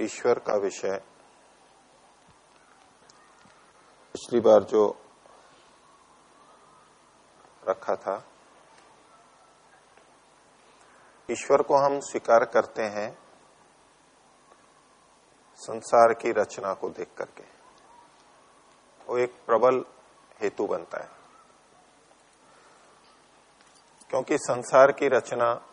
ईश्वर का विषय। पिछली बार जो रखा था, ईश्वर को हम स्वीकार करते हैं संसार की रचना को देख करके। वो एक प्रबल हेतु बनता है। क्योंकि संसार की रचना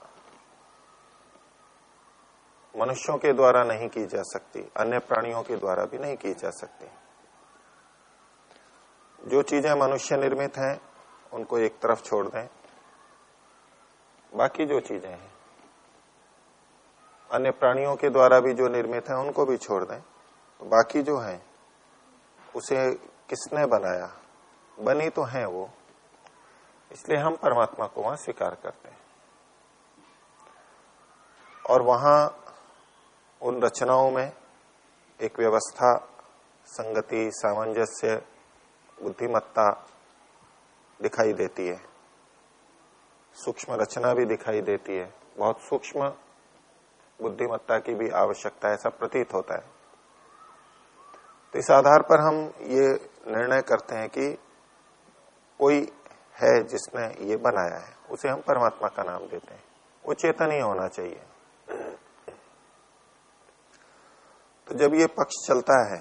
मनुष्यों के द्वारा नहीं की जा सकती, अन्य प्राणियों के द्वारा भी नहीं की जा सकती। जो चीज़ें मनुष्य निर्मित हैं, उनको एक तरफ़ छोड़ दें। बाकी जो चीज़ें हैं, अन्य प्राणियों के द्वारा भी जो निर्मित है, उनको भी छोड़ दें। तो बाकी जो है, उसे किसने बनाया? बनी तो है वो। इसलिए हम परमात्मा को वहाँ स्वीकार करते हैं। और वहाँ उन रचनाओं में एक व्यवस्था, संगति, सामंजस्य, बुद्धिमत्ता दिखाई देती है। सूक्ष्म रचना भी दिखाई देती है। बहुत सूक्ष्म बुद्धिमत्ता की भी आवश्यकता ऐसा प्रतीत होता है। तो इस आधार पर हम ये निर्णय करते हैं कि कोई है जिसने ये बनाया है, उसे हम परमात्मा का नाम देते हैं। वो चेतन ही होना चाहिए। तो जब ये पक्ष चलता है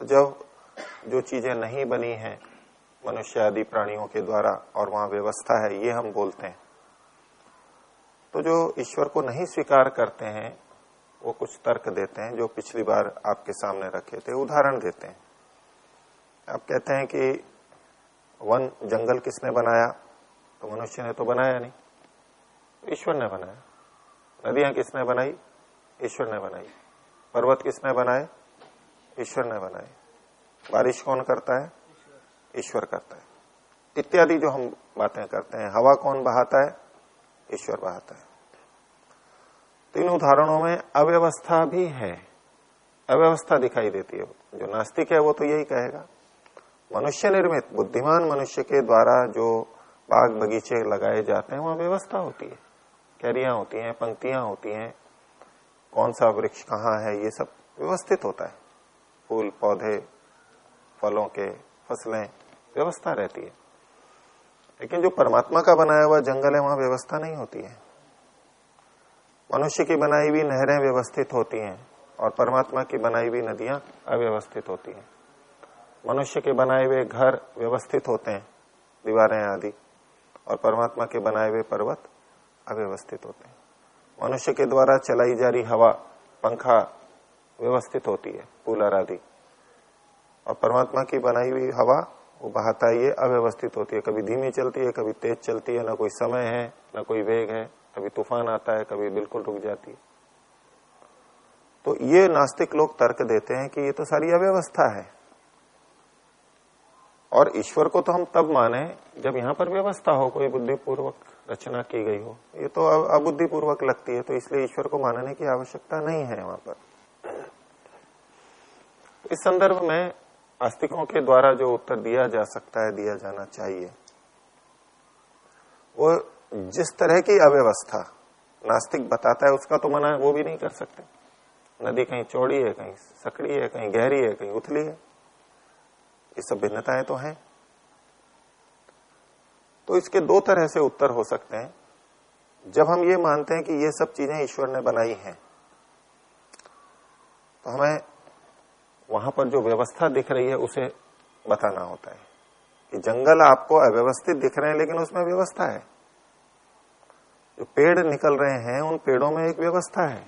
तो जब जो चीज़ें नहीं बनी हैं, मनुष्य आदि प्राणियों के द्वारा और वहाँ व्यवस्था है, ये हम बोलते हैं। तो जो ईश्वर को नहीं स्वीकार करते हैं, वो कुछ तर्क देते हैं, जो पिछली बार आपके सामने रखे थे, उदाहरण देते हैं। आप कहते हैं कि वन जंगल किसने बनाया? तो मनुष्य ने तो बनाया नहीं। ईश्वर ने बनाया। नदियाँ किसने बनाई? ईश्वर ने बनाई। पर्वत किसने बनाए? ईश्वर ने बनाए। बारिश कौन करता है? ईश्वर करता है। इत्यादि जो हम बातें करते हैं, हवा कौन बहाता है? ईश्वर बहाता है। तो इन उदाहरणों में अव्यवस्था भी है। अव्यवस्था दिखाई देती है। जो नास्तिक है, वो तो यही कहेगा। मनुष्य निर्मित, बुद्धिमान मनुष्य के द्वारा जो बाग बगीचे लगाए जाते हैं, वहाँ व्यवस्था होती है। कैरियाँ होती हैं, पंक्तियाँ होती हैं। कौन सा वृक्ष कहाँ है, ये सब व्यवस्थित होता है। फूल, पौधे, फलों के, फ़सलें, व्यवस्था रहती है। लेकिन जो परमात्मा का बनाया हुआ जंगल है, वहाँ व्यवस्था नहीं होती है। मनुष्य की बनाई हुई नहरें व्यवस्थित होती हैं और परमात्मा की बनाई हुई नदियाँ अव्यवस्थित होती हैं। मनुष्य के बनाए हुए घर व्यवस्थित होते हैं, दीवारें आदि, और परमात्मा के बनाए हुए पर्वत अव्यवस्थित होते हैं। मनुष्य के द्वारा चलाई जा रही हवा, पंखा व्यवस्थित होती है, कूलर आदि। और परमात्मा की बनाई हुई हवा, वो बहाता ये अव्यवस्थित होती है। कभी धीमी चलती है, कभी तेज चलती है, ना कोई समय है, ना कोई वेग है। कभी तूफ़ान आता है, कभी बिल्कुल रुक जाती है। तो ये नास्तिक लोग तर्क देते हैं कि ये तो सारी अव्यवस्था है। और ईश्वर को तो हम तब माने जब यहाँ पर व्यवस्था हो, कोई बुद्धिपूर्वक रचना की गई हो। ये तो अबुद्धिपूर्वक लगती है तो इसलिए ईश्वर को मानने की आवश्यकता नहीं है वहाँ पर। इस संदर्भ में आस्तिकों के द्वारा जो उत्तर दिया जा सकता है, दिया जाना चाहिए। वो जिस तरह की अव्यवस्था नास्तिक बताता है, उसका तो मना वो भी नहीं कर सकते। नदी कहीं चौड़ी है, कहीं सकड़ी है, कहीं गहरी है, कहीं उथली है। ये सब भिन्नताएँ तो हैं। तो इसके दो तरह से उत्तर हो सकते हैं। जब हम ये मानते हैं कि ये सब चीज़ें ईश्वर ने बनाई हैं तो हमें वहाँ पर जो व्यवस्था दिख रही है उसे बताना होता है कि जंगल आपको अव्यवस्थित दिख रहे हैं, लेकिन उसमें व्यवस्था है। जो पेड़ निकल रहे हैं, उन पेड़ों में एक व्यवस्था है।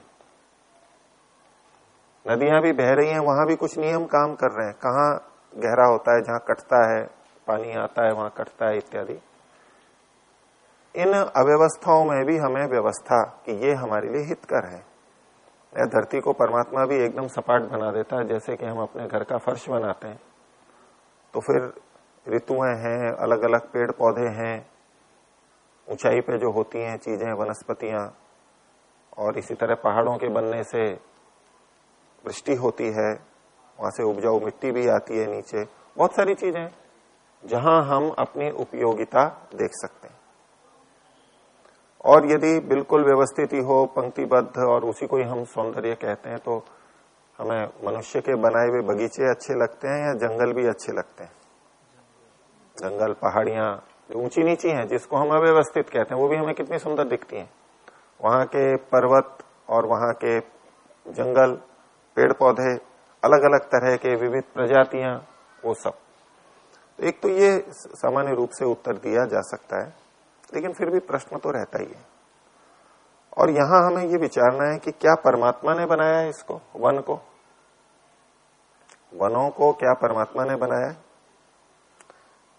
नदियाँ भी बह रही हैं, वहाँ भी कुछ नियम काम कर रहे हैं। कहाँ गहरा होता है, जहाँ कटता है, पानी आता है, वहाँ कटता है, इत्यादि। इन अव्यवस्थाओं में भी हमें व्यवस्था कि ये हमारे लिए हितकर है। धरती को परमात्मा भी एकदम सपाट बना देता है जैसे कि हम अपने घर का फर्श बनाते हैं। तो फिर ऋतुएँ हैं अलग अलग पेड़ पौधे हैं, ऊंचाई पे जो होती हैं चीज़ें, वनस्पतियाँ, और इसी तरह पहाड़ों के बनने से वृष्टि होती है, वहाँ से उपजाऊ मिट्टी भी आती है नीचे। बहुत सारी चीज़ें जहाँ हम अपनी उपयोगिता देख सकते हैं। और यदि बिल्कुल व्यवस्थित ही हो, पंक्तिबद्ध, और उसी को ही हम सौंदर्य कहते हैं तो हमें मनुष्य के बनाए हुए बगीचे अच्छे लगते हैं या जंगल भी अच्छे लगते हैं? जंगल, पहाड़ियाँ, जो ऊँची नीची हैं, जिसको हम अव्यवस्थित कहते हैं, वो भी हमें कितनी सुंदर दिखती हैं। वहाँ के पर्वत और वहाँ के जंगल पेड़ पौधे अलग अलग तरह के विविध प्रजातियाँ, वो सब। एक तो ये सामान्य रूप से उत्तर दिया जा सकता है। लेकिन फिर भी प्रश्न तो रहता ही है। और यहाँ हमें ये विचारना है कि क्या परमात्मा ने बनाया है इसको, वन को? वनों को क्या परमात्मा ने बनाया?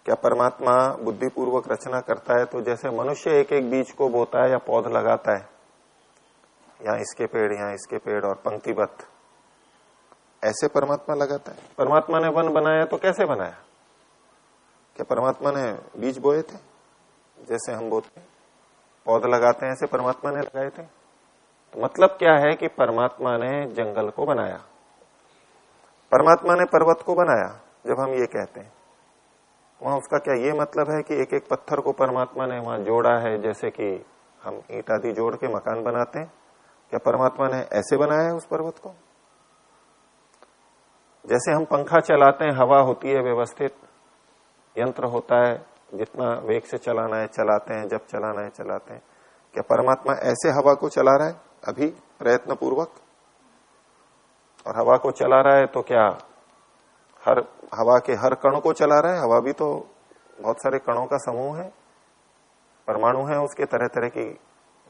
क्या परमात्मा बुद्धिपूर्वक रचना करता है? तो जैसे मनुष्य एक एक बीज को बोता है या पौध लगाता है यहाँ इसके पेड़ यहाँ इसके पेड़ और पंक्तिबद्ध, ऐसे परमात्मा लगाता है। परमात्मा ने वन बनाया तो कैसे बनाया? क्या परमात्मा ने बीज बोए थे? जैसे हम बोते पौध लगाते हैं, ऐसे परमात्मा ने लगाए थे। तो मतलब क्या है कि परमात्मा ने जंगल को बनाया? परमात्मा ने पर्वत को बनाया, जब हम ये कहते हैं। वहाँ उसका क्या ये मतलब है कि एक एक पत्थर को परमात्मा ने वहाँ जोड़ा है, जैसे कि हम ईट आदि जोड़ के मकान बनाते हैं। क्या परमात्मा ने ऐसे बनाया है उस पर्वत को? जैसे हम पंखा चलाते हैं, हवा होती है व्यवस्थित, यंत्र होता है जितना वेग से चलाना है, चलाते हैं, जब चलाना है, चलाते हैं। क्या परमात्मा ऐसे हवा को चला रहा है? अभी प्रयत्न पूर्वक और हवा को चला रहा है तो क्या हर हवा के हर कण को चला रहा है? हवा भी तो बहुत सारे कणों का समूह है। परमाणु है उसके तरह तरह की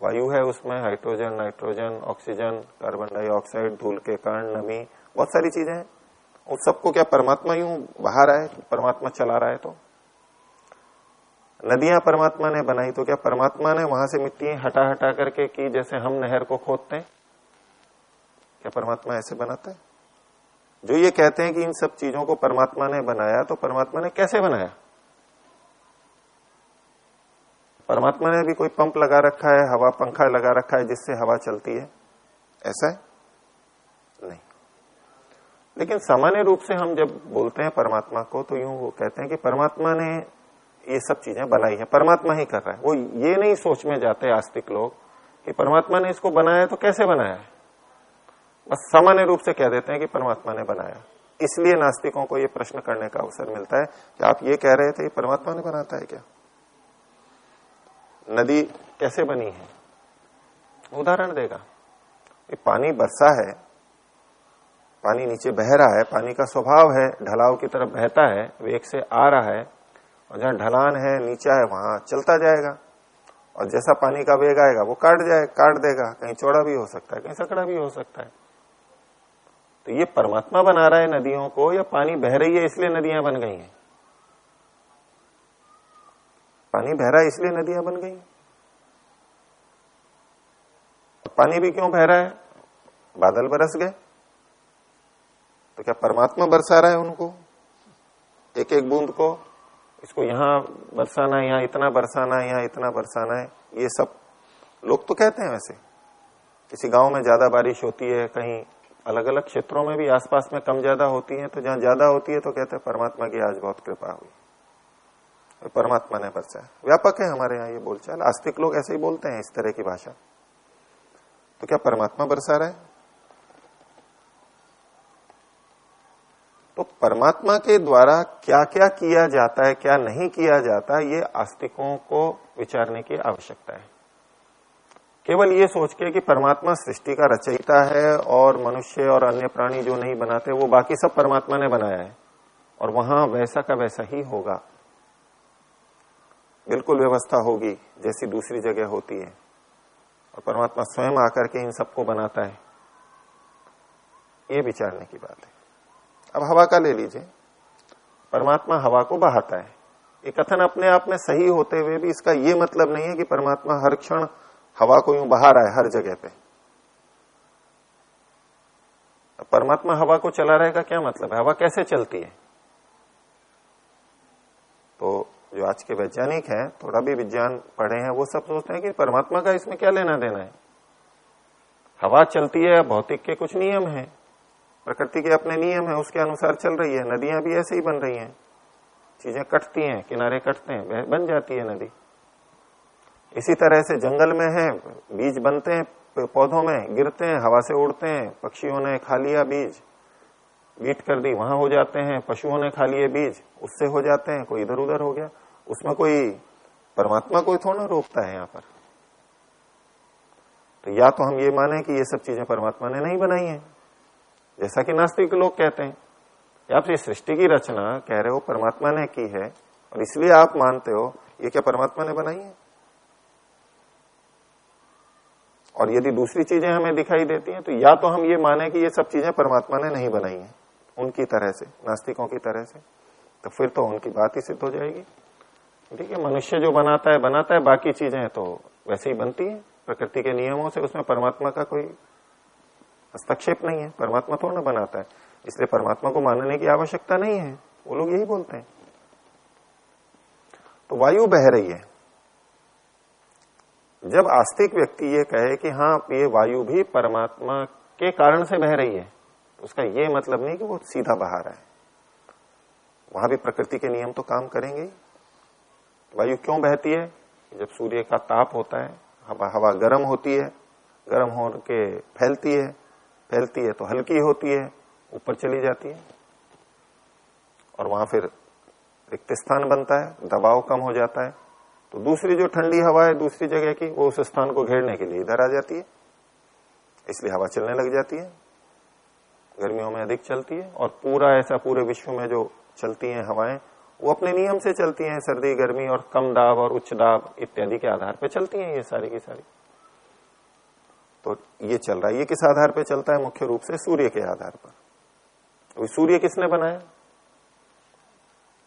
वायु है उसमें। Hydrogen, nitrogen, oxygen, carbon dioxide, धूल के कण, नमी, बहुत सारी चीज़ें हैं। उस सबको क्या परमात्मा यूँ बाहर आए परमात्मा चला रहा है तो? नदियाँ परमात्मा ने बनाई तो क्या परमात्मा ने वहाँ से मिट्टी हटा हटा करके की जैसे हम नहर को खोदते हैं? क्या परमात्मा ऐसे बनाता है? जो ये कहते हैं कि इन सब चीज़ों को परमात्मा ने बनाया तो परमात्मा ने कैसे बनाया? परमात्मा ने भी कोई पंप लगा रखा है, हवा पंखा लगा रखा है, जिससे हवा चलती है। ऐसा है? नहीं। लेकिन सामान्य रूप से हम जब बोलते हैं परमात्मा को तो यूँ वो कहते हैं कि परमात्मा ने ये सब चीज़ें बनाई है। परमात्मा ही कर रहा है। वो ये नहीं सोच में जाते आस्तिक लोग कि परमात्मा ने इसको बनाया तो कैसे बनाया? है बस सामान्य रूप से कह देते हैं कि परमात्मा ने बनाया। इसलिए नास्तिकों को ये प्रश्न करने का अवसर मिलता है कि आप ये कह रहे थे कि परमात्मा ने बनाता है क्या? नदी कैसे बनी है? उदाहरण देगा। ये पानी बरसा है, पानी नीचे बह रहा है, पानी का स्वभाव है, ढलाव की तरफ़ बहता है, वेग से आ रहा है और जहाँ ढलान है, नीचा है, वहाँ चलता जाएगा। और जैसा पानी का वेग आएगा, वो काट जाए, काट देगा। कहीं चौड़ा भी हो सकता है, कहीं सकड़ा भी हो सकता है। तो ये परमात्मा बना रहा है नदियों को, या पानी बह रही है इसलिए नदियाँ बन गई हैं? पानी बह रहा है इसलिए नदियाँ बन गई पानी भी क्यों बह रहा है? बादल बरस गए। तो क्या परमात्मा बरसा रहा है उनको? एक एक बूंद को? इसको यहाँ बरसाना है, यहाँ इतना बरसाना है, यहाँ इतना बरसाना है, ये सब लोग तो कहते हैं वैसे। किसी गाँव में ज़्यादा बारिश होती है, कहीं अलग अलग क्षेत्रों में भी आसपास में कम ज़्यादा होती है तो जहाँ ज़्यादा होती है तो कहते हैं परमात्मा की आज बहुत कृपा हुई। परमात्मा ने बरसा व्यापक है हमारे यहाँ ये बोलचाल। आस्तिक लोग ऐसे ही बोलते हैं इस तरह की भाषा। तो क्या परमात्मा बरसा रहा है? परमात्मा के द्वारा क्या क्या किया जाता है, क्या नहीं किया जाता, ये आस्तिकों को विचारने की आवश्यकता है। केवल ये सोच के कि परमात्मा सृष्टि का रचयिता है और मनुष्य और अन्य प्राणी जो नहीं बनाते, वो बाकी सब परमात्मा ने बनाया है और वहाँ वैसा का वैसा ही होगा। बिल्कुल व्यवस्था होगी, जैसी दूसरी जगह होती है। और परमात्मा स्वयं आकर के इन सबको बनाता है। ये विचारने की बात है। अब हवा का ले लीजिए। परमात्मा हवा को बहाता है। ये कथन अपने आप में सही होते हुए भी इसका ये मतलब नहीं है कि परमात्मा हर क्षण हवा को यूँ बहा रहा है हर जगह पे। परमात्मा हवा को चला रहेगा क्या मतलब है? हवा कैसे चलती है? तो जो आज के वैज्ञानिक हैं, थोड़ा भी विज्ञान पढ़े हैं, वो सब सोचते हैं कि परमात्मा का इसमें क्या लेना देना है? हवा चलती है, भौतिक के कुछ नियम हैं। प्रकृति के अपने नियम है, उसके अनुसार चल रही है, नदियाँ भी ऐसे ही बन रही हैं। चीज़ें कटती हैं, किनारे कटते हैं बन जाती है नदी। इसी तरह से जंगल में है, बीज बनते हैं पौधों में गिरते हैं, हवा से उड़ते हैं, पक्षियों ने खा लिया बीज बीट कर दी, वहाँ हो जाते हैं, पशुओं ने खा लिए बीज, उससे हो जाते हैं, कोई इधर उधर हो गया। उसमें कोई परमात्मा कोई थोड़ा रोकता है यहाँ पर। तो या तो हम ये माने कि ये सब चीज़ें परमात्मा ने नहीं बनाई हैं। जैसा कि नास्तिक लोग कहते हैं। आप ये सृष्टि की रचना कह रहे हो, परमात्मा ने की है, और इसलिए आप मानते हो, ये क्या परमात्मा ने बनाई है? और यदि दूसरी चीज़ें हमें दिखाई देती हैं तो या तो हम ये माने कि ये सब चीज़ें परमात्मा ने नहीं बनाई हैं, उनकी तरह से, नास्तिकों की तरह से। तो फिर तो उनकी बात ही सिद्ध हो जाएगी। ठीक है, मनुष्य जो बनाता है बनाता है, बाकी चीज़ें तो वैसे ही बनती है। प्रकृति के नियमों से उसमें परमात्मा का कोई हस्तक्षेप नहीं है, परमात्मा थोड़ा बनाता है। इसलिए परमात्मा को मानने की आवश्यकता नहीं है। वो लोग यही बोलते हैं। तो वायु बह रही है। जब आस्तिक व्यक्ति ये कहे कि हाँ ये वायु भी परमात्मा के कारण से बह रही है तो उसका ये मतलब नहीं कि वो सीधा बहा रहा है। वहाँ भी प्रकृति के नियम तो काम करेंगे वायु क्यों बहती है? जब सूर्य का ताप होता है, हवा गर्म होती है, गर्म हो के फैलती है फैलती है तो हल्की होती है ऊपर चली जाती है। और वहाँ फिर रिक्त स्थान बनता है दबाव कम हो जाता है। तो दूसरी जो ठंडी हवा है दूसरी जगह की वो उस स्थान को घेरने के लिए इधर आ जाती है। इसलिए हवा चलने लग जाती है। गर्मियों में अधिक चलती है और पूरा ऐसा पूरे विश्व में जो चलती हैं हवाएँ वो अपने नियम से चलती हैं। सर्दी गर्मी और कम दाब और उच्च दाब इत्यादि के आधार पर चलती हैं ये सारी की सारी। तो ये चल रहा है, ये किस आधार पर चलता है? मुख्य रूप से सूर्य के आधार पर। सूर्य किसने बनाया?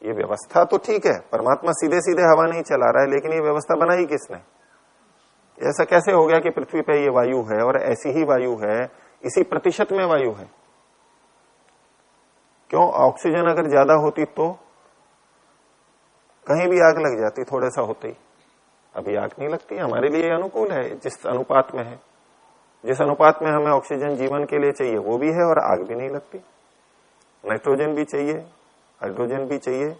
ये व्यवस्था तो ठीक है, परमात्मा सीधे सीधे हवा नहीं चला रहा है, लेकिन ये व्यवस्था बनाई किसने? ऐसा कैसे हो गया कि पृथ्वी पर ये वायु है और ऐसी ही वायु है, इसी प्रतिशत में वायु है? क्यों? ऑक्सीजन अगर ज़्यादा होती तो? कहीं भी आग लग जाती, थोड़ा सा होती अभी आग नहीं लगती, हमारे लिए अनुकूल है, जिस अनुपात में है। जिस अनुपात में हमें ऑक्सीजन जीवन के लिए चाहिए, वो भी है और आग भी नहीं लगती। नाइट्रोजन भी चाहिए, हाइड्रोजन भी चाहिए।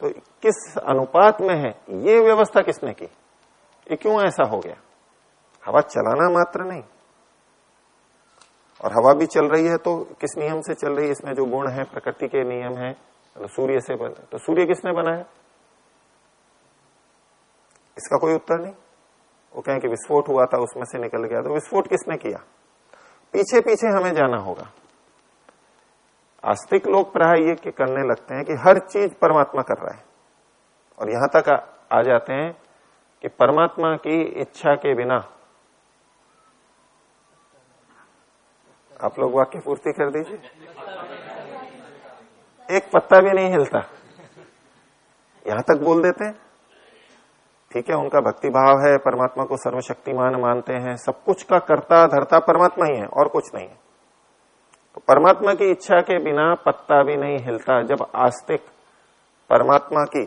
तो किस अनुपात में है? ये व्यवस्था किसने की? ये क्यों ऐसा हो गया? हवा चलाना मात्र नहीं। और हवा भी चल रही है तो किस नियम से चल रही है? इसमें जो गुण है, प्रकृति के नियम है तो सूर्य से बन तो सूर्य किसने बनाया? इसका कोई उत्तर नहीं। वो कहें कि विस्फोट हुआ था उसमें से निकल गया। तो विस्फोट किसने किया? पीछे पीछे हमें जाना होगा। आस्तिक लोग प्राय ये करने लगते हैं कि हर चीज़ परमात्मा कर रहा है। और यहाँ तक आ, आ जाते हैं कि परमात्मा की इच्छा के बिना आप लोग वाक्य पूर्ति कर दीजिए। एक पत्ता भी नहीं हिलता। यहाँ तक बोल देते हैं। ठीक है, उनका भक्ति भाव है, परमात्मा को सर्वशक्तिमान मानते हैं, सब कुछ का कर्ता, धरता परमात्मा ही है, और कुछ नहीं है। तो परमात्मा की इच्छा के बिना पत्ता भी नहीं हिलता, जब आस्तिक परमात्मा की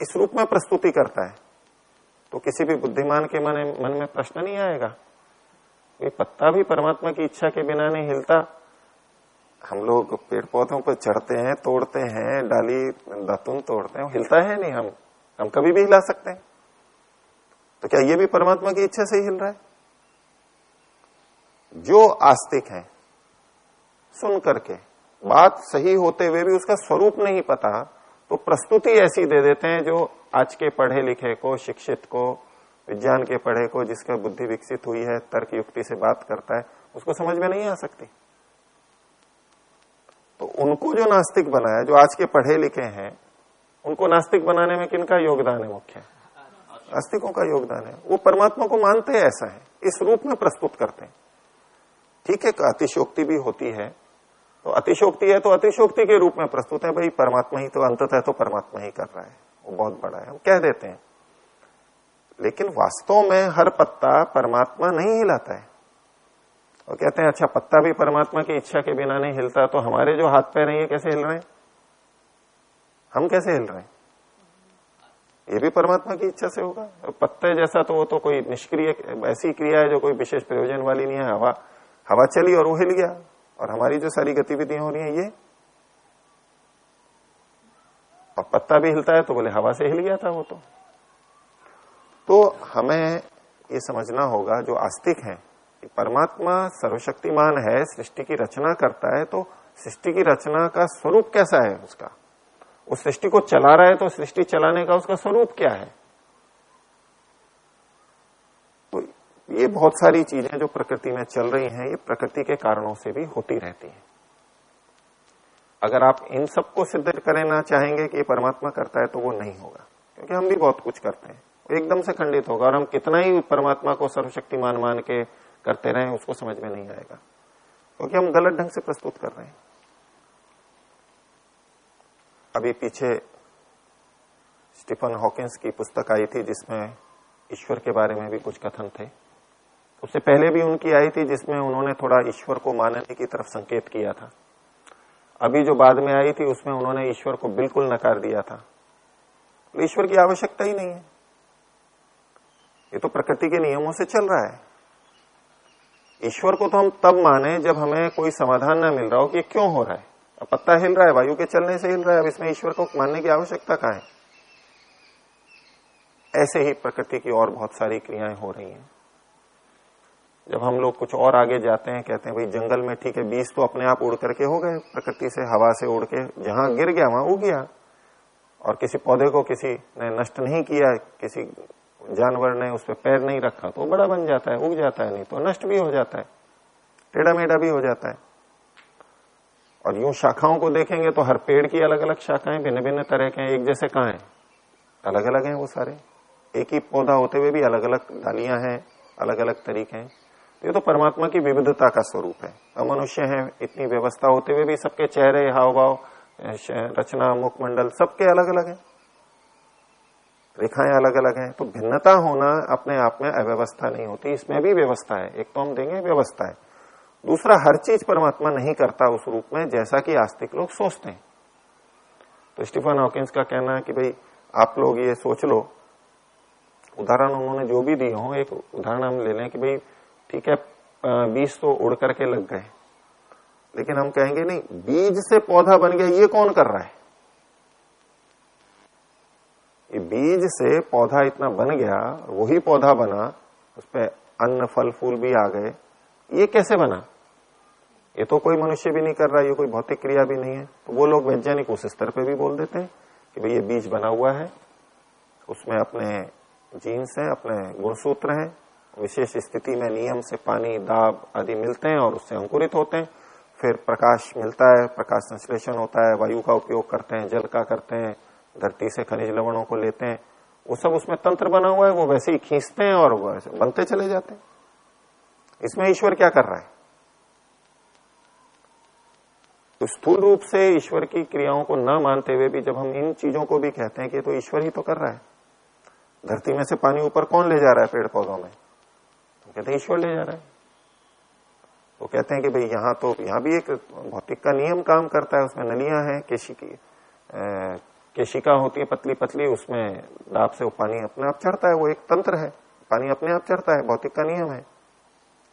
इस रूप में प्रस्तुति करता है तो किसी भी बुद्धिमान के मन मन में प्रश्न नहीं आएगा। ये पत्ता भी परमात्मा की इच्छा के बिना नहीं हिलता। हम लोग पेड़ पौधों पर चढ़ते हैं, तोड़ते हैं, डाली, दातुन तोड़ते हैं, हिलता है नहीं हम। हम कभी भी हिला सकते हैं। तो क्या ये भी परमात्मा की इच्छा से ही हिल रहा है? जो आस्तिक है, सुन करके, बात सही होते हुए भी उसका स्वरूप नहीं पता तो प्रस्तुति ऐसी दे देते हैं जो आज के पढ़े लिखे को, शिक्षित को, विज्ञान के पढ़े को, जिसका बुद्धि विकसित हुई है, तर्क युक्ति से बात करता है, उसको समझ में नहीं आ सकती। तो उनको जो नास्तिक बनाया, जो आज के पढ़े लिखे हैं उनको नास्तिक बनाने में किनका योगदान है मुख्य? नास्तिकों का योगदान है। वो परमात्मा को मानते हैं, ऐसा है। इस रूप में प्रस्तुत करते हैं। ठीक है अतिशोक्ति भी होती है। तो अतिशोक्ति है तो अतिशोक्ति के रूप में प्रस्तुत है। भाई, परमात्मा ही तो अंततः तो परमात्मा ही कर रहा है। वो बहुत बड़ा है। हम कह देते हैं। लेकिन वास्तव में हर पत्ता परमात्मा नहीं हिलाता है। और कहते हैं अच्छा पत्ता भी परमात्मा की इच्छा के बिना नहीं हिलता तो हमारे जो हाथ पैर हैं, ये कैसे हिल रहे हैं? हम कैसे हिल रहे हैं? ये भी परमात्मा की इच्छा से होगा। पत्ते जैसा तो वो तो कोई निष्क्रिय, ऐसी क्रिया है जो कोई विशेष प्रयोजन वाली नहीं है। हवा हवा चली और वो हिल गया। और हमारी जो सारी गतिविधियाँ हो रही है, ये। और पत्ता भी हिलता है तो बोले, हवा से हिल गया था वो तो। तो हमें ये समझना होगा, जो आस्तिक है, कि परमात्मा सर्वशक्तिमान है, सृष्टि की रचना करता है तो सृष्टि की रचना का स्वरूप कैसा है उसका? उस सृष्टि को चला रहा है तो सृष्टि चलाने का उसका स्वरूप क्या है? तो ये बहुत सारी चीज़ें जो प्रकृति में चल रही हैं, ये प्रकृति के कारणों से भी होती रहती हैं। अगर आप इन सबको सिद्ध करना चाहेंगे कि परमात्मा करता है तो वो नहीं होगा, क्योंकि हम भी बहुत कुछ करते हैं। एकदम से खंडित होगा, और हम कितना ही परमात्मा को सर्वशक्तिमान मान के करते रहे, उसको समझ में नहीं आएगा, क्योंकि हम गलत ढंग से प्रस्तुत कर रहे हैं। अभी पीछे स्टीफन हॉकिंस की पुस्तक आई थी जिसमें ईश्वर के बारे में भी कुछ कथन थे। उससे पहले भी उनकी आई थी जिसमें उन्होंने थोड़ा ईश्वर को मानने की तरफ़ संकेत किया था। अभी जो बाद में आई थी उसमें उन्होंने ईश्वर को बिल्कुल नकार दिया था। तो ईश्वर की आवश्यकता ही नहीं है। ये तो प्रकृति के नियमों से चल रहा है। ईश्वर को तो हम तब माने जब हमें कोई समाधान ना मिल रहा हो कि क्यों हो रहा है। पत्ता हिल रहा है, वायु के चलने से हिल रहा है, अब इसमें ईश्वर को मानने की आवश्यकता कहा है? ऐसे ही प्रकृति की और बहुत सारी क्रियाएँ हो रही हैं। जब हम लोग कुछ और आगे जाते हैं, कहते हैं, भाई, जंगल में ठीक है, बीज तो अपने आप उड़ करके हो गए, प्रकृति से हवा से उड़ के जहाँ गिर गया, वहाँ उग गया। और किसी पौधे को किसी ने नष्ट नहीं किया, किसी जानवर ने उस पर पैर नहीं रखा तो बड़ा बन जाता है, उग जाता है, नहीं तो नष्ट भी हो जाता है, टेढ़ा मेढ़ा भी हो जाता है। और यूँ शाखाओं को देखेंगे तो हर पेड़ की अलग अलग शाखाएँ भिन्न भिन्न तरह के हैं, एक जैसे कहा है? अलग अलग हैं वो सारे। एक ही पौधा होते हुए भी अलग अलग डालियाँ हैं अलग अलग तरीके हैं। ये तो परमात्मा की विविधता का स्वरूप है। अब मनुष्य है, इतनी व्यवस्था होते हुए भी सबके चेहरे हाव भाव रचना मुखमंडल सबके अलग अलग है। रेखाएँ अलग अलग हैं। तो भिन्नता होना अपने आप में अव्यवस्था नहीं होती। इसमें भी व्यवस्था है। एक तो हम देंगे व्यवस्था है। दूसरा, हर चीज़ परमात्मा नहीं करता उस रूप में, जैसा कि आस्तिक लोग सोचते हैं। तो स्टीफन हॉकिंस का कहना है कि भाई, आप लोग ये सोच लो। उदाहरण उन्होंने जो भी दिए हो, एक उदाहरण हम ले लें कि भाई, ठीक है बीज तो उड़ करके लग गए। लेकिन हम कहेंगे, नहीं, बीज से पौधा बन गया, ये कौन कर रहा है? ये बीज से पौधा इतना बन गया, वही पौधा बना उस पर अन्न, फल, फूल भी आ गए, ये कैसे बना? ये तो कोई मनुष्य भी नहीं कर रहा, ये कोई भौतिक क्रिया भी नहीं है। तो वो लोग वैज्ञानिक उस स्तर पे भी बोल देते हैं कि भाई ये बीज बना हुआ है, उसमें अपने जीन्स हैं, अपने गुणसूत्र हैं, विशेष स्थिति में नियम से पानी, दाब आदि मिलते हैं और उससे अंकुरित होते हैं। फिर प्रकाश मिलता है, प्रकाश संश्लेषण होता है, वायु का उपयोग करते हैं, जल का करते हैं, धरती से खनिज लवणों को लेते हैं। वो सब उसमें तंत्र बना हुआ है, वो वैसे ही खींचते हैं और बनते चले जाते हैं। इसमें ईश्वर क्या कर रहा है? तो स्थूल रूप से ईश्वर की क्रियाओं को न मानते हुए भी जब हम इन चीज़ों को भी कहते हैं कि तो ईश्वर ही तो कर रहा है, धरती में से पानी ऊपर कौन ले जा रहा है पेड़ पौधों में? तो कहते हैं, ईश्वर ले जा रहा है। वो कहते हैं कि भाई यहाँ तो यहाँ भी एक भौतिक का नियम काम करता है, उसमें नलियाँ हैं, केशी की केशिका होती है, पतली पतली, उसमें दाब से वो पानी अपने आप चढ़ता है, वो एक तंत्र है, पानी अपने आप चढ़ता है, भौतिक का नियम है।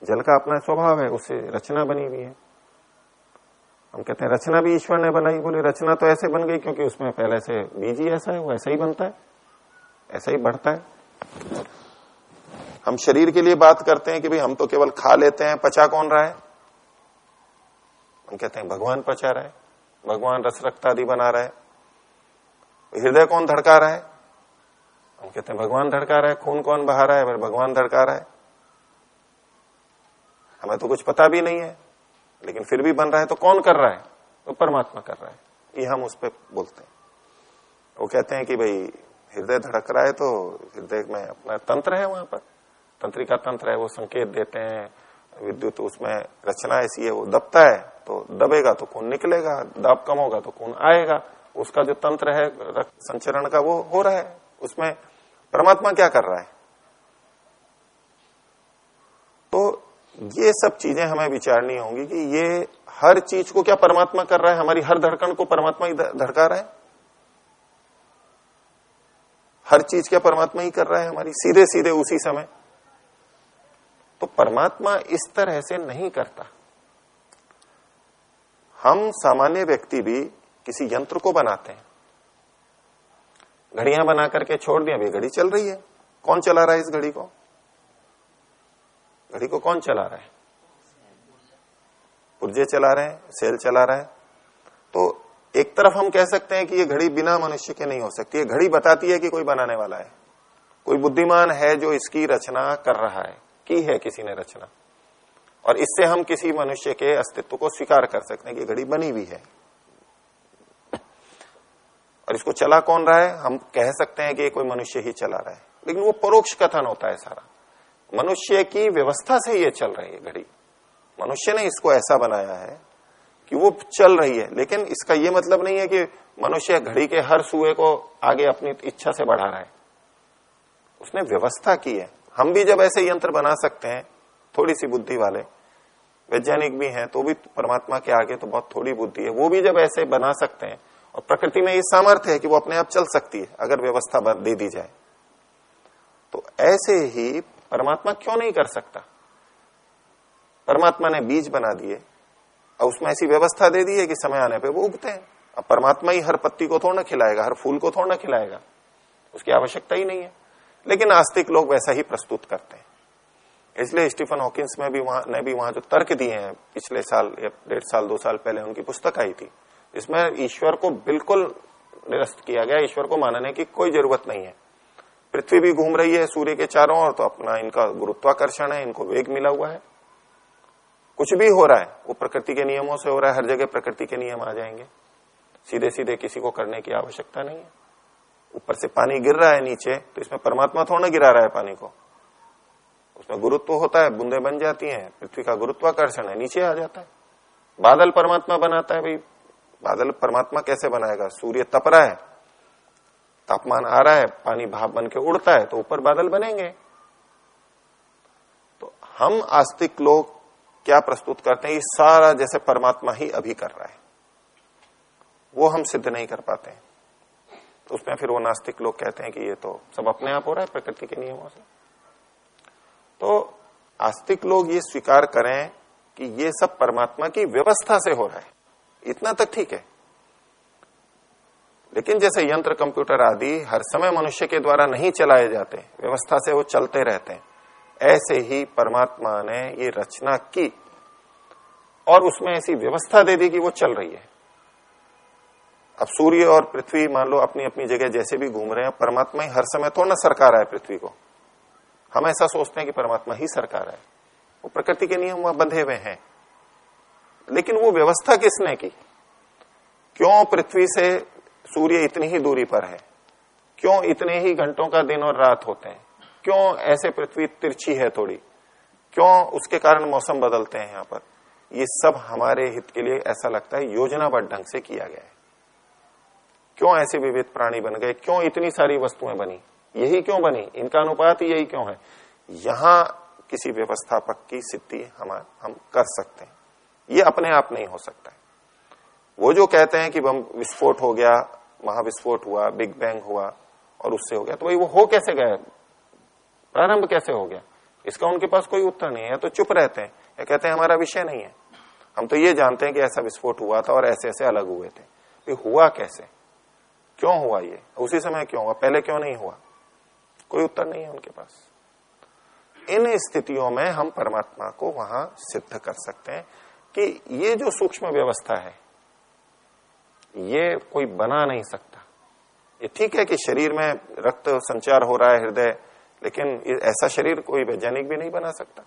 जल का अपना स्वभाव है, उससे रचना बनी हुई है। हम कहते हैं, रचना भी ईश्वर ने बनाई, बोले, रचना तो ऐसे बन गई क्योंकि उसमें पहले से बीज ही ऐसा है, वो ऐसा ही बनता है, ऐसा ही बढ़ता है। हम शरीर के लिए बात करते हैं कि भाई, हम तो केवल खा लेते हैं, पचा कौन रहा है? हम कहते हैं, भगवान पचा रहा है, भगवान रस रक्त आदि बना रहा है, हृदय कौन धड़का रहा है? हम कहते हैं, भगवान धड़का रहा है, खून कौन बहा रहा है? भगवान धड़का रहा है। हमें तो कुछ पता भी नहीं है। लेकिन फिर भी बन रहा है तो कौन कर रहा है? तो परमात्मा कर रहा है। ये हम उस पर बोलते हैं। वो कहते हैं कि भाई, हृदय धड़क रहा है तो हृदय में अपना तंत्र है वहाँ पर। तंत्रिका तंत्र है, वो संकेत देते हैं। विद्युत उसमें रचना ऐसी है, वो दबता है तो दबेगा तो खून निकलेगा, दाब कम होगा तो खून आएगा। उसका जो तंत्र है संचरण का वो हो रहा है। उसमें परमात्मा क्या कर रहा है तो ये सब चीज़ें हमें विचारनी होंगी कि ये हर चीज़ को क्या परमात्मा कर रहा है? हमारी हर धड़कन को परमात्मा ही धड़का रहा है? हर चीज़ क्या परमात्मा ही कर रहा है हमारी? सीधे सीधे उसी समय। तो परमात्मा इस तरह से नहीं करता। हम सामान्य व्यक्ति भी किसी यंत्र को बनाते हैं। घड़ियाँ बना करके छोड़ दिया अभी घड़ी चल रही है। कौन चला रहा है इस घड़ी को? घड़ी को कौन चला रहा है? पुर्जे चला रहे हैं, सेल चला रहा है। तो एक तरफ़ हम कह सकते हैं कि ये घड़ी बिना मनुष्य के नहीं हो सकती। है घड़ी बताती है कि कोई बनाने वाला है। कोई बुद्धिमान है जो इसकी रचना कर रहा है। की है किसी ने रचना? और इससे हम किसी मनुष्य के अस्तित्व को स्वीकार कर सकते हैं कि घड़ी बनी हुई है। और इसको चला कौन रहा है? हम कह सकते हैं कि कोई मनुष्य ही चला रहा है। लेकिन वो परोक्ष कथन होता है सारा। मनुष्य की व्यवस्था से ये चल रही है घड़ी। मनुष्य ने इसको ऐसा बनाया है कि वो चल रही है। लेकिन इसका ये मतलब नहीं है कि मनुष्य घड़ी के हर सुए को आगे अपनी इच्छा से बढ़ा रहा है। उसने व्यवस्था की है। हम भी जब ऐसे यंत्र बना सकते हैं थोड़ी सी बुद्धि वाले, वैज्ञानिक भी हैं तो भी परमात्मा के आगे तो बहुत थोड़ी बुद्धि है। वो भी जब ऐसे बना सकते हैं, और प्रकृति में ये सामर्थ्य है कि वो अपने आप चल सकती है, अगर व्यवस्था दे दी जाए। तो ऐसे ही परमात्मा क्यों नहीं कर सकता? परमात्मा ने बीज बना दिए, और उसमें ऐसी व्यवस्था दे दी है कि समय आने पे वो उगते हैं। अब परमात्मा ही हर पत्ती को थोड़ा खिलाएगा, हर फूल को थोड़ा खिलाएगा, उसकी आवश्यकता ही नहीं है। लेकिन आस्तिक लोग वैसा ही प्रस्तुत करते हैं। इसलिए स्टीफन हॉकिंस में भी वहाँ, ने भी वहाँ जो तर्क दिए हैं, पिछले साल या डेढ़ साल, दो साल पहले उनकी पुस्तक आई थी, इसमें ईश्वर को बिल्कुल निरस्त किया गया, ईश्वर को मानने की कोई ज़रूरत नहीं है। पृथ्वी भी घूम रही है सूर्य के चारों ओर तो अपना इनका गुरुत्वाकर्षण है, इनको वेग मिला हुआ है। कुछ भी हो रहा है, वो प्रकृति के नियमों से हो रहा है, हर जगह प्रकृति के नियम आ जाएँगे। सीधे सीधे किसी को करने की आवश्यकता नहीं है। ऊपर से पानी गिर रहा है नीचे तो इसमें परमात्मा थोड़ा गिरा रहा है पानी को। उसमें गुरुत्व होता है, बूंदे बन जाती हैं, पृथ्वी का गुरुत्वाकर्षण है, नीचे आ जाता है। बादल परमात्मा बनाता है, भाई, बादल परमात्मा कैसे बनाएगा? सूर्य तप रहा है तापमान आ रहा है, पानी भाप बन के उड़ता है तो ऊपर बादल बनेंगे। तो हम आस्तिक लोग क्या प्रस्तुत करते हैं? ये सारा जैसे परमात्मा ही अभी कर रहा है। वो हम सिद्ध नहीं कर पाते हैं। तो उसमें फिर वो नास्तिक लोग कहते हैं कि ये तो सब अपने आप हो रहा है, प्रकृति के नियमों से। तो आस्तिक लोग ये स्वीकार करें कि ये सब परमात्मा की व्यवस्था से हो रहा है। इतना तक ठीक है। लेकिन जैसे यंत्र, कंप्यूटर आदि हर समय मनुष्य के द्वारा नहीं चलाए जाते, व्यवस्था से वो चलते रहते हैं। ऐसे ही परमात्मा ने ये रचना की और उसमें ऐसी व्यवस्था दे दी कि वो चल रही है। अब सूर्य और पृथ्वी मान लो अपनी अपनी जगह जैसे भी घूम रहे हैं, परमात्मा ही हर समय तो न सरकार है पृथ्वी को। हम ऐसा सोचते हैं कि परमात्मा ही सरकार है वो प्रकृति के नियम वहाँ बंधे हुए हैं। लेकिन वो व्यवस्था किसने की? क्यों पृथ्वी से सूर्य इतनी ही दूरी पर है। क्यों इतने ही घंटों का दिन और रात होते हैं? क्यों ऐसे पृथ्वी तिरछी है थोड़ी? क्यों उसके कारण मौसम बदलते हैं यहाँ पर? ये सब हमारे हित के लिए ऐसा लगता है, योजनाबद्ध ढंग से किया गया है। क्यों ऐसे विविध प्राणी बन गए? क्यों इतनी सारी वस्तुएँ बनी? यही क्यों बनी? इनका अनुपात यही क्यों है? यहाँ किसी व्यवस्थापक की सिद्धि हम हम कर सकते हैं। ये अपने आप नहीं हो सकता है। वो जो कहते हैं कि बम विस्फोट हो गया महाविस्फोट हुआ बिग बैंग हुआ और उससे हो गया। तो भाई वो हो कैसे गया प्रारंभ कैसे हो गया? इसका उनके पास कोई उत्तर नहीं है तो चुप रहते हैं, या कहते हैं, हमारा विषय नहीं है। हम तो ये जानते हैं कि ऐसा विस्फोट हुआ था और ऐसे ऐसे अलग हुए थे। ये हुआ कैसे? क्यों हुआ ये? उसी समय क्यों हुआ? पहले क्यों नहीं हुआ? कोई उत्तर नहीं है उनके पास। इन स्थितियों में हम परमात्मा को वहाँ सिद्ध कर सकते हैं कि ये जो सूक्ष्म व्यवस्था है ये कोई बना नहीं सकता। ये ठीक है कि शरीर में रक्त संचार हो रहा है हृदय, लेकिन ऐसा शरीर कोई वैज्ञानिक भी नहीं बना सकता।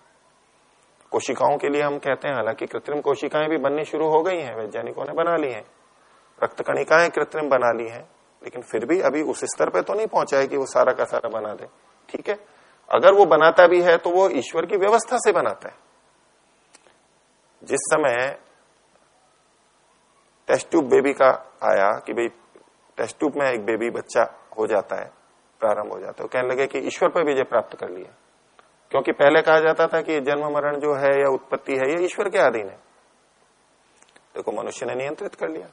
कोशिकाओं के लिए हम कहते हैं, हालाँकि कृत्रिम कोशिकाएँ भी बननी शुरू हो गई हैं, वैज्ञानिकों ने बना ली हैं। रक्त कणिकाएँ कृत्रिम बना ली हैं, लेकिन फिर भी अभी उस स्तर पे तो नहीं पहुँचा है कि वो सारा का सारा बना दे। ठीक है? अगर वो बनाता भी है तो वो ईश्वर की व्यवस्था से बनाता है। जिस समय टेस्ट ट्यूब बेबी का आया कि भाई टेस्ट ट्यूब में एक बेबी बच्चा हो जाता है, प्रारंभ हो जाता है। कहने लगे कि ईश्वर पर विजय प्राप्त कर लिया क्योंकि पहले कहा जाता था कि जन्म मरण जो है या उत्पत्ति है, ये ईश्वर के अधीन है। देखो, मनुष्य ने नियंत्रित कर लिया।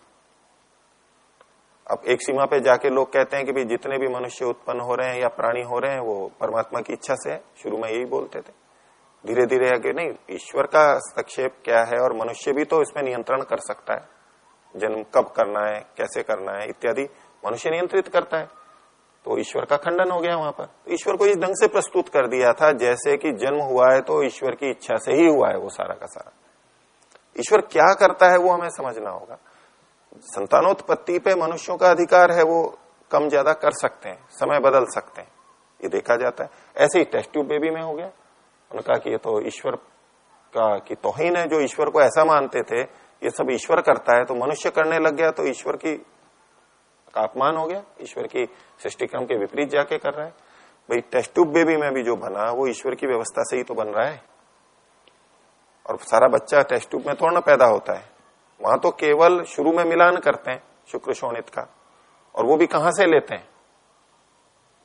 अब एक सीमा पे जाके लोग कहते हैं कि भाई जितने भी मनुष्य उत्पन्न हो रहे हैं या प्राणी हो रहे हैं, वो परमात्मा की इच्छा से है शुरू में यही बोलते थे। धीरे धीरे आगे नहीं, ईश्वर का हस्तक्षेप क्या है और मनुष्य भी तो इसमें नियंत्रण कर सकता है। जन्म कब करना है, कैसे करना है, इत्यादि मनुष्य नियंत्रित करता है। तो ईश्वर का खंडन हो गया वहाँ पर। तो ईश्वर को इस ढंग से प्रस्तुत कर दिया था, जैसे कि जन्म हुआ है तो ईश्वर की इच्छा से ही हुआ है वो सारा का सारा। ईश्वर क्या करता है वो हमें समझना होगा। संतानोत्पत्ति पे मनुष्यों का अधिकार है, वो कम ज़्यादा कर सकते हैं, समय बदल सकते हैं। ये देखा जाता है। ऐसे ही टेस्ट ट्यूब बेबी में हो गया। उन्होंने कहा कि ये तो ईश्वर का, की तोहिन है जो ईश्वर को ऐसा मानते थे ये सब ईश्वर करता है तो मनुष्य करने लग गया तो ईश्वर की अपमान हो गया, ईश्वर की सृष्टि क्रम के विपरीत जाके कर रहा है। भाई टेस्ट ट्यूब बेबी में भी जो बना, वो ईश्वर की व्यवस्था से ही तो बन रहा है। और सारा बच्चा टेस्ट में थोड़ा ना पैदा होता है। वहाँ तो केवल शुरू में मिलान करते हैं, शुक्र शोणित का, और वो भी कहाँ से लेते हैं?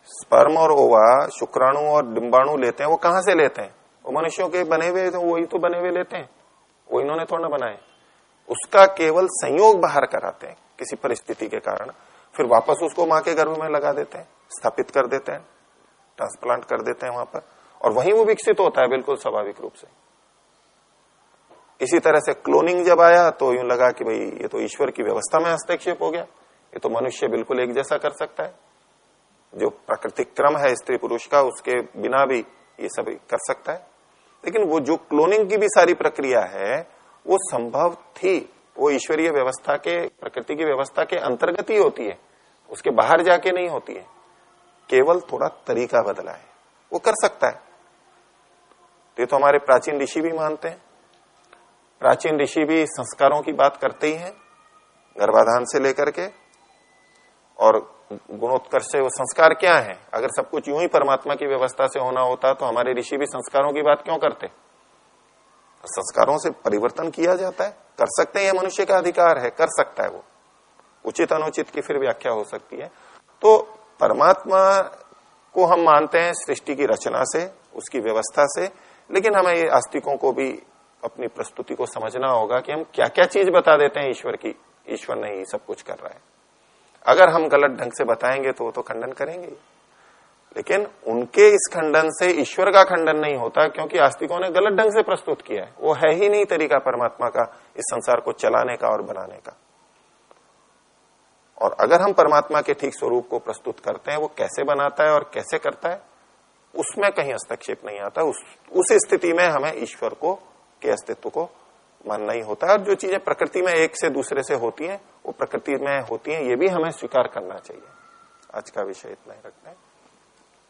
स्पर्म और ओवा, शुक्राणु और डिम्बाणु लेते हैं, वो कहाँ से लेते हैं? वो मनुष्यों के बने हुए तो वही तो बने हुए लेते हैं। वो इन्होंने थोड़ा बनाए। उसका केवल संयोग बाहर कराते हैं, किसी परिस्थिति के कारण। फिर वापस उसको माँ के गर्भ में लगा देते हैं, स्थापित कर देते हैं ट्रांसप्लांट कर देते हैं वहाँ पर। और वहीं वो विकसित होता है, बिल्कुल स्वाभाविक रूप से। इसी तरह से क्लोनिंग जब आया तो यूँ लगा कि भाई, ये तो ईश्वर की व्यवस्था में हस्तक्षेप हो गया। ये तो मनुष्य बिल्कुल एक जैसा कर सकता है। जो प्राकृतिक क्रम है, स्त्री पुरुष का, उसके बिना भी ये सब कर सकता है। लेकिन वो जो क्लोनिंग की भी सारी प्रक्रिया है वो संभव थी। वो ईश्वरीय व्यवस्था के, प्रकृति की व्यवस्था के अंतर्गत ही होती है। उसके बाहर जाके नहीं होती है। केवल थोड़ा तरीका बदला है। वो कर सकता है। ये तो हमारे प्राचीन ऋषि भी मानते हैं। प्राचीन ऋषि भी संस्कारों की बात करते ही हैं, गर्भाधान से लेकर के। और गुणोत्कर्ष से वो संस्कार क्या है? अगर सब कुछ यूँ ही परमात्मा की व्यवस्था से होना होता तो हमारे ऋषि भी संस्कारों की बात क्यों करते? संस्कारों से परिवर्तन किया जाता है। कर सकते हैं मनुष्य का अधिकार है, कर सकता है वो। उचित, अनुचित की फिर व्याख्या हो सकती है। तो परमात्मा को हम मानते हैं सृष्टि की रचना से, उसकी व्यवस्था से, लेकिन हमें ये आस्तिकों को भी अपनी प्रस्तुति को समझना होगा कि हम क्या क्या चीज़ बता देते हैं ईश्वर की। ईश्वर नहीं, सब कुछ कर रहा है। अगर हम गलत ढंग से बताएँगे तो वो तो खंडन करेंगे। लेकिन उनके इस खंडन से, ईश्वर का खंडन नहीं होता, क्योंकि आस्तिकों ने गलत ढंग से प्रस्तुत किया है। वो है ही नहीं तरीका परमात्मा का, इस संसार को चलाने का और बनाने का। और अगर हम परमात्मा के ठीक स्वरूप को प्रस्तुत करते हैं, वो कैसे बनाता है और कैसे करता है, उसमें कहीं हस्तक्षेप नहीं आता। उस उस स्थिति में हमें ईश्वर को, के अस्तित्व को मानना ही होता है। और जो चीज़ें प्रकृति में एक से दूसरे से होती हैं, वो प्रकृति में होती हैं, ये भी हमें स्वीकार करना चाहिए। आज का विषय इतना ही रखते हैं।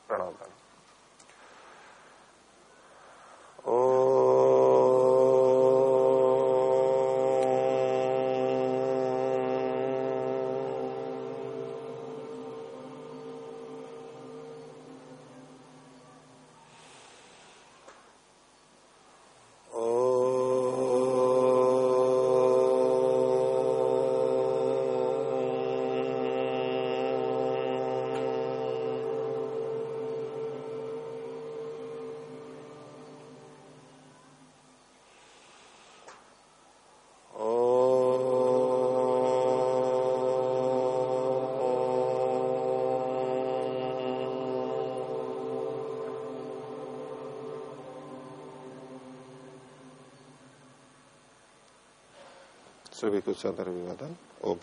प्रणव ओ सभी को सदर विवादन ओम